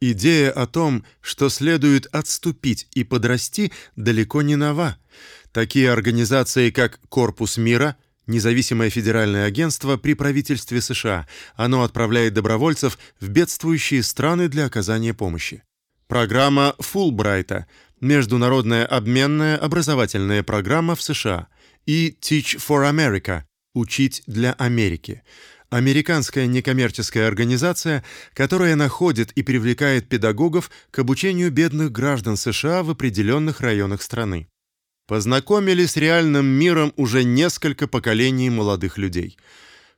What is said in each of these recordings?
Идея о том, что следует отступить и подрасти, далеко не нова. Такие организации, как Корпус мира, независимое федеральное агентство при правительстве США, оно отправляет добровольцев в бедствующие страны для оказания помощи. Программа Фулбрайта, международная обменная образовательная программа в США, и Teach for America, учить для Америки американская некоммерческая организация, которая находит и привлекает педагогов к обучению бедных граждан США в определенных районах страны. Познакомили с реальным миром уже несколько поколений молодых людей.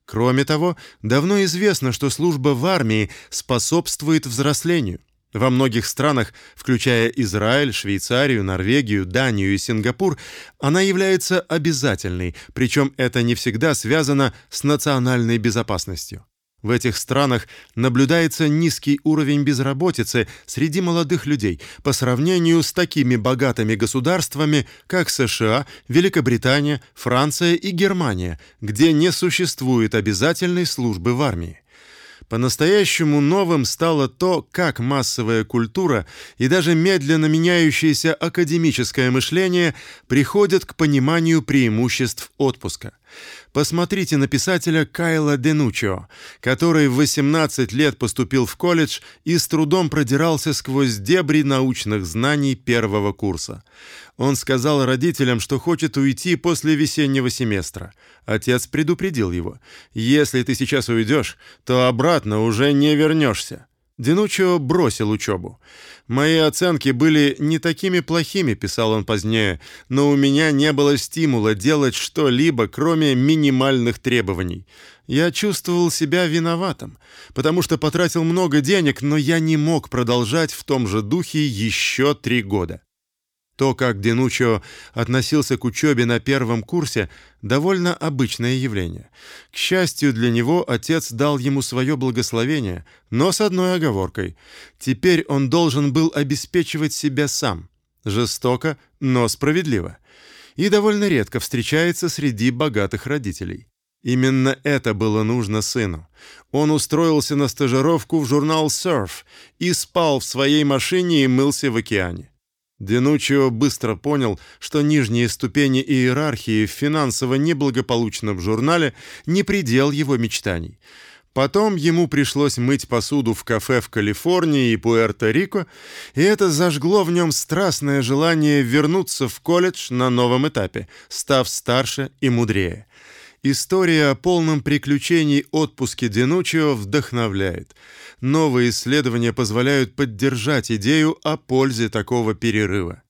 Кроме того, давно известно, что служба в армии способствует взрослению. Во многих странах, включая Израиль, Швейцарию, Норвегию, Данию и Сингапур, она является обязательной, причем это не всегда связано с национальной безопасностью. В этих странах наблюдается низкий уровень безработицы среди молодых людей по сравнению с такими богатыми государствами, как США, Великобритания, Франция и Германия, где не существует обязательной службы в армии. По-настоящему новым стало то, как массовая культура и даже медленно меняющееся академическое мышление приходят к пониманию преимуществ отпуска. Посмотрите на писателя Кайла Денучио, который в 18 лет поступил в колледж и с трудом продирался сквозь дебри научных знаний первого курса. Он сказал родителям, что хочет уйти после весеннего семестра. Отец предупредил его: "Если ты сейчас уйдешь, то обратно уже не вернешься». Денучио бросил учебу. Мои оценки были не такими плохими, писал он позднее, но у меня не было стимула делать что-либо, кроме минимальных требований. Я чувствовал себя виноватым, потому что потратил много денег, но я не мог продолжать в том же духе еще три года. То, как Денучо относился к учебе на первом курсе, довольно обычное явление. К счастью для него, отец дал ему свое благословение, но с одной оговоркой. Теперь он должен был обеспечивать себя сам. Жестоко, но справедливо. И довольно редко встречается среди богатых родителей. Именно это было нужно сыну. Он устроился на стажировку в журнал Surf и спал в своей машине и мылся в океане. Денучио быстро понял, что нижние ступени иерархии в финансово неблагополучном журнале не предел его мечтаний. Потом ему пришлось мыть посуду в кафе в Калифорнии и Пуэрто-Рико, и это зажгло в нем страстное желание вернуться в колледж на новом этапе, став старше и мудрее. История о полном приключении отпуске Денучио вдохновляет. Новые исследования позволяют поддержать идею о пользе такого перерыва.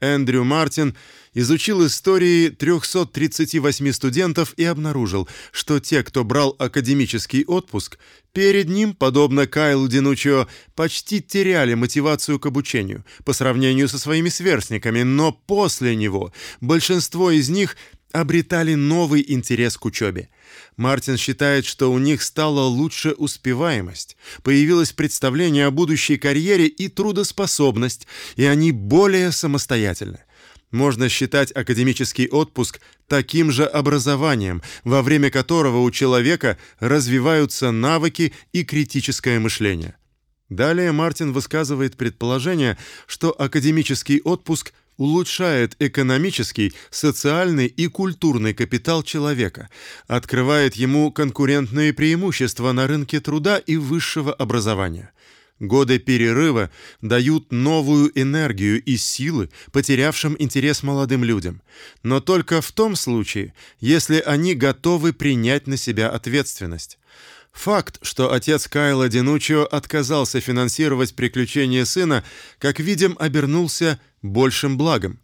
Эндрю Мартин изучил истории 338 студентов и обнаружил, что те, кто брал академический отпуск, перед ним, подобно Кайлу Динучио, почти теряли мотивацию к обучению по сравнению со своими сверстниками, но после него большинство из них обретали новый интерес к учебе. Мартин считает, что у них стала лучше успеваемость, появилось представление о будущей карьере и трудоспособность, и они более самостоятельны. Можно считать академический отпуск таким же образованием, во время которого у человека развиваются навыки и критическое мышление. Далее Мартин высказывает предположение, что академический отпуск – улучшает экономический, социальный и культурный капитал человека, открывает ему конкурентные преимущества на рынке труда и высшего образования. Годы перерыва дают новую энергию и силы потерявшим интерес молодым людям, но только в том случае, если они готовы принять на себя ответственность. Факт, что отец Кайла Денучио отказался финансировать приключения сына, как видим, обернулся большим благом.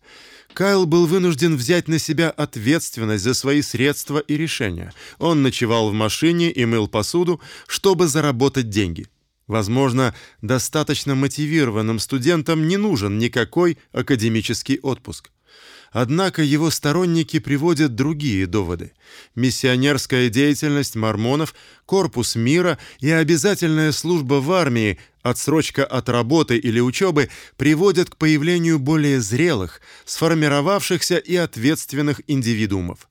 Кайл был вынужден взять на себя ответственность за свои средства и решения. Он ночевал в машине и мыл посуду, чтобы заработать деньги. Возможно, достаточно мотивированным студентам не нужен никакой академический отпуск. Однако его сторонники приводят другие доводы. Миссионерская деятельность мормонов, корпус мира и обязательная служба в армии, отсрочка от работы или учебы приводят к появлению более зрелых, сформировавшихся и ответственных индивидуумов.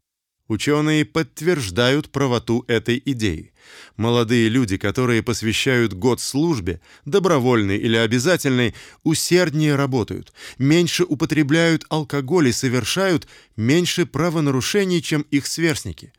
Ученые подтверждают правоту этой идеи. Молодые люди, которые посвящают год службе, добровольной или обязательной, усерднее работают, меньше употребляют алкоголь и совершают меньше правонарушений, чем их сверстники.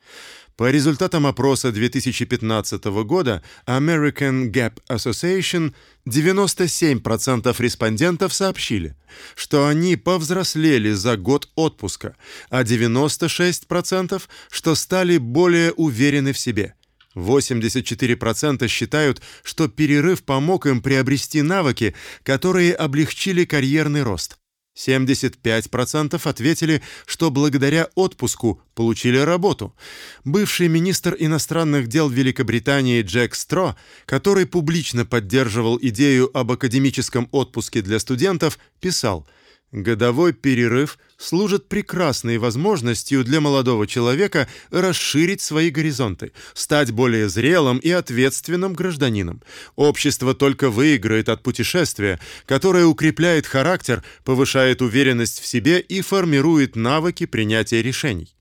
По результатам опроса 2015 года American Gap Association 97% респондентов сообщили, что они повзрослели за год отпуска, а 96% что стали более уверены в себе. 84% считают, что перерыв помог им приобрести навыки, которые облегчили карьерный рост. 75% ответили, что благодаря отпуску получили работу. Бывший министр иностранных дел Великобритании Джек Стро, который публично поддерживал идею об академическом отпуске для студентов, писал: Годовой перерыв служит прекрасной возможностью для молодого человека расширить свои горизонты, стать более зрелым и ответственным гражданином. Общество только выиграет от путешествия, которое укрепляет характер, повышает уверенность в себе и формирует навыки принятия решений.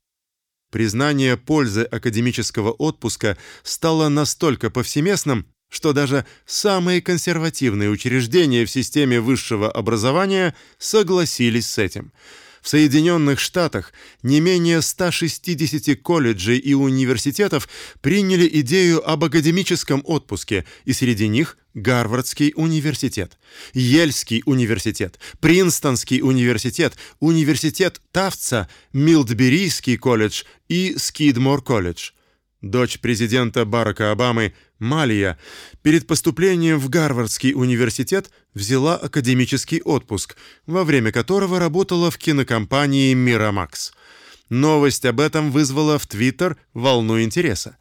Признание пользы академического отпуска стало настолько повсеместным, что даже самые консервативные учреждения в системе высшего образования согласились с этим. В Соединенных Штатах не менее 160 колледжей и университетов приняли идею об академическом отпуске, и среди них Гарвардский университет, Йельский университет, Принстонский университет, университет Тафтса, Милдберийский колледж и Скидмор колледж. Дочь президента Барака Обамы Малия перед поступлением в Гарвардский университет взяла академический отпуск, во время которого работала в кинокомпании Miramax. Новость об этом вызвала в Твиттер волну интереса.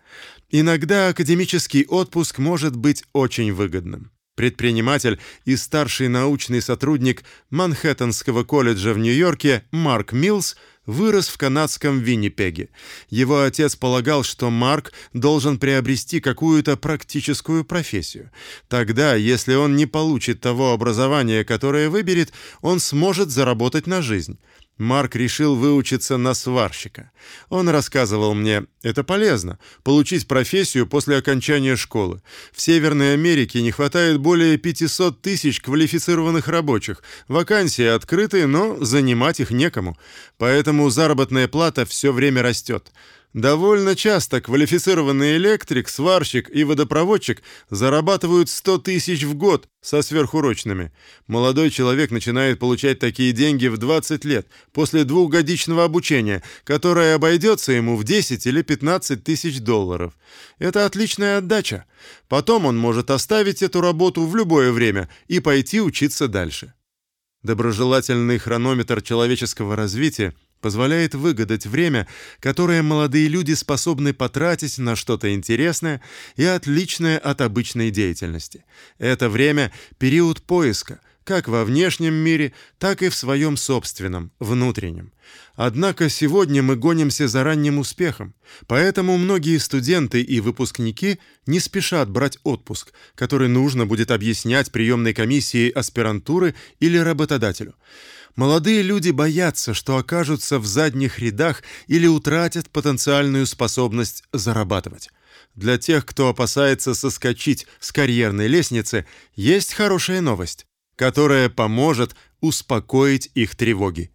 Иногда академический отпуск может быть очень выгодным. Предприниматель и старший научный сотрудник Манхэттенского колледжа в Нью-Йорке Марк Милс вырос в канадском Виннипеге. Его отец полагал, что Марк должен приобрести какую-то практическую профессию. Тогда, если он не получит того образования, которое выберет, он сможет заработать на жизнь. Марк решил выучиться на сварщика. Он рассказывал мне: "Это полезно получить профессию после окончания школы. В Северной Америке не хватает более 500 тысяч квалифицированных рабочих. Вакансии открыты, но занимать их некому. Поэтому заработная плата все время растет. Довольно часто квалифицированный электрик, сварщик и водопроводчик зарабатывают 100 тысяч в год со сверхурочными. Молодой человек начинает получать такие деньги в 20 лет, после двухгодичного обучения, которое обойдется ему в 10 или 15 тысяч долларов. Это отличная отдача. Потом он может оставить эту работу в любое время и пойти учиться дальше. Доброжелательный хронометр человеческого развития позволяет выгадать время, которое молодые люди способны потратить на что-то интересное и отличное от обычной деятельности. Это время период поиска, как во внешнем мире, так и в своем собственном, внутреннем. Однако сегодня мы гонимся за ранним успехом, поэтому многие студенты и выпускники не спешат брать отпуск, который нужно будет объяснять приемной комиссии аспирантуры или работодателю. Молодые люди боятся, что окажутся в задних рядах или утратят потенциальную способность зарабатывать. Для тех, кто опасается соскочить с карьерной лестницы, есть хорошая новость, которая поможет успокоить их тревоги.